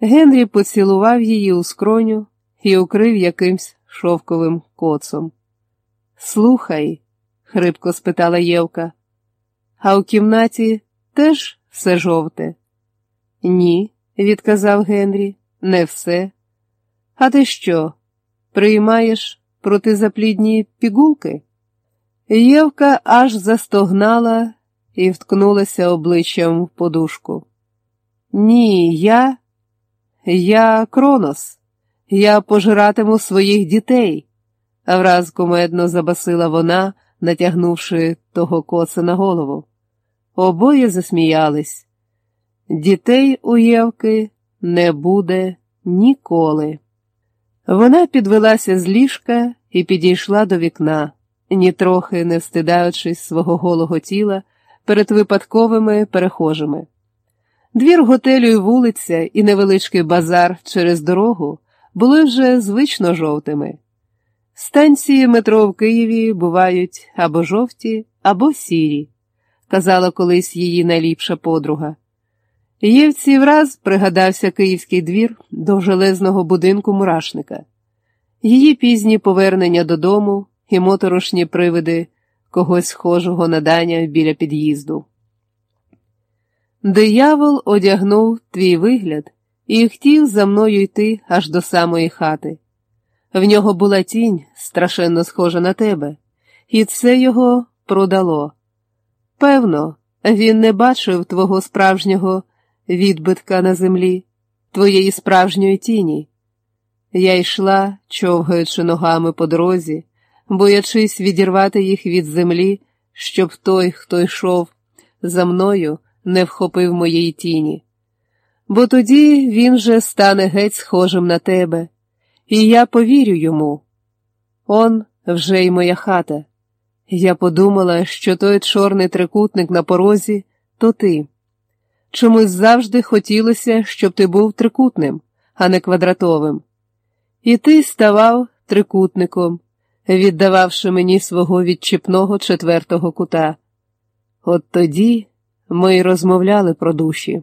Генрі поцілував її у скроню і укрив якимсь шовковим коцом. Слухай, хрипко спитала Євка, а у кімнаті теж все жовте? Ні, відказав Генрі, не все. А ти що, приймаєш протизаплідні пігулки? Євка аж застогнала і вткнулася обличчям в подушку. Ні, я, я Кронос, я пожиратиму своїх дітей, враз кумедно забасила вона, натягнувши того коца на голову. Обоє засміялись. Дітей у Євки не буде ніколи. Вона підвелася з ліжка і підійшла до вікна, нітрохи не встидаючись свого голого тіла перед випадковими перехожими. Двір готелю і вулиця, і невеличкий базар через дорогу були вже звично жовтими. Станції метро в Києві бувають або жовті, або сірі, казала колись її найліпша подруга. Євці враз пригадався київський двір до железного будинку мурашника, її пізні повернення додому і моторошні привиди когось схожого на Даня біля під'їзду. Диявол одягнув твій вигляд і хотів за мною йти аж до самої хати. В нього була тінь, страшенно схожа на тебе, і це його продало. Певно, він не бачив твого справжнього відбитка на землі, твоєї справжньої тіні. Я йшла, човгаючи ногами по дорозі, боячись відірвати їх від землі, щоб той, хто йшов за мною, не вхопив моєї тіні. Бо тоді він же стане геть схожим на тебе, і я повірю йому. Он вже й моя хата. Я подумала, що той чорний трикутник на порозі то ти. Чомусь завжди хотілося, щоб ти був трикутним, а не квадратовим. І ти ставав трикутником, віддававши мені свого відчіпного четвертого кута. От тоді ми й розмовляли про душі.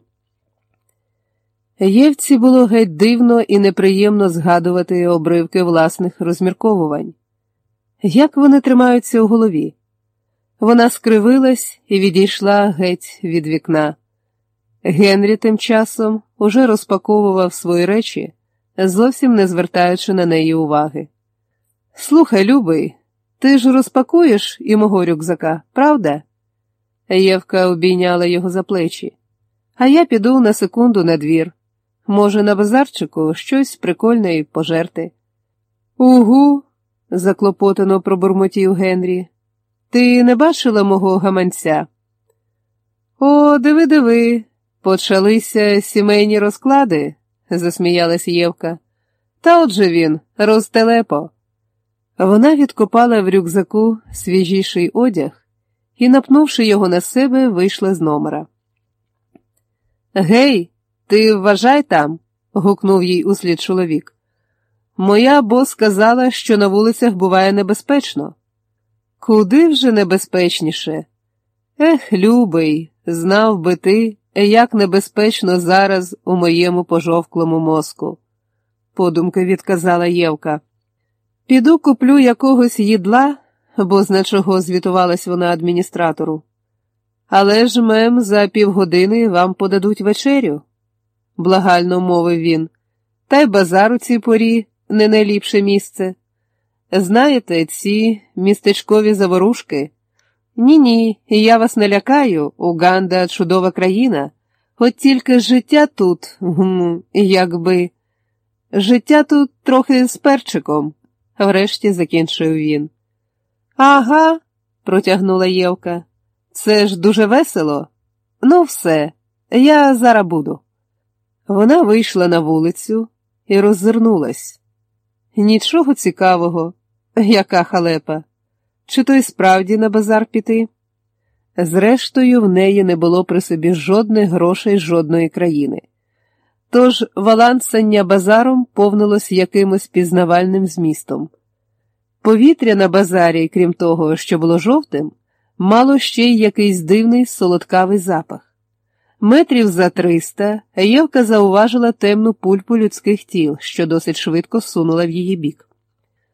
Євці було геть дивно і неприємно згадувати обривки власних розмірковувань. Як вони тримаються у голові? Вона скривилась і відійшла геть від вікна. Генрі тим часом уже розпаковував свої речі, зовсім не звертаючи на неї уваги. Слухай, любий, ти ж розпакуєш і мого рюкзака, правда? Євка обійняла його за плечі. А я піду на секунду на двір. Може, на базарчику щось прикольне й пожерти. Угу, заклопотано пробурмотів Генрі. Ти не бачила мого гаманця? О, диви, диви, почалися сімейні розклади, засміялась Євка. Та отже він, розтелепо. Вона відкопала в рюкзаку свіжіший одяг і, напнувши його на себе, вийшла з номера. Гей, ти вважай там, гукнув їй услід чоловік. Моя бо сказала, що на вулицях буває небезпечно. Куди вже небезпечніше? Ех, любий, знав би ти, як небезпечно зараз у моєму пожовклому мозку, подумки відказала Євка. Піду куплю якогось їдла, бо з чого звітувалась вона адміністратору. Але ж мем за півгодини вам подадуть вечерю, благально мовив він, та й базар у цій порі не найліпше місце. Знаєте, ці містечкові заворушки? Ні, ні, я вас не лякаю, Уганда чудова країна, от тільки життя тут, якби, життя тут трохи з перчиком, врешті закінчив він. Ага, протягнула Євка. Це ж дуже весело. Ну, все, я зараз буду. Вона вийшла на вулицю і роззирнулась. Нічого цікавого, яка халепа. Чи то й справді на базар піти? Зрештою, в неї не було при собі жодних грошей жодної країни. Тож валансання базаром повнилось якимось пізнавальним змістом. Повітря на базарі, крім того, що було жовтим, мало ще й якийсь дивний солодкавий запах. Метрів за триста Євка зауважила темну пульпу людських тіл, що досить швидко сунула в її бік.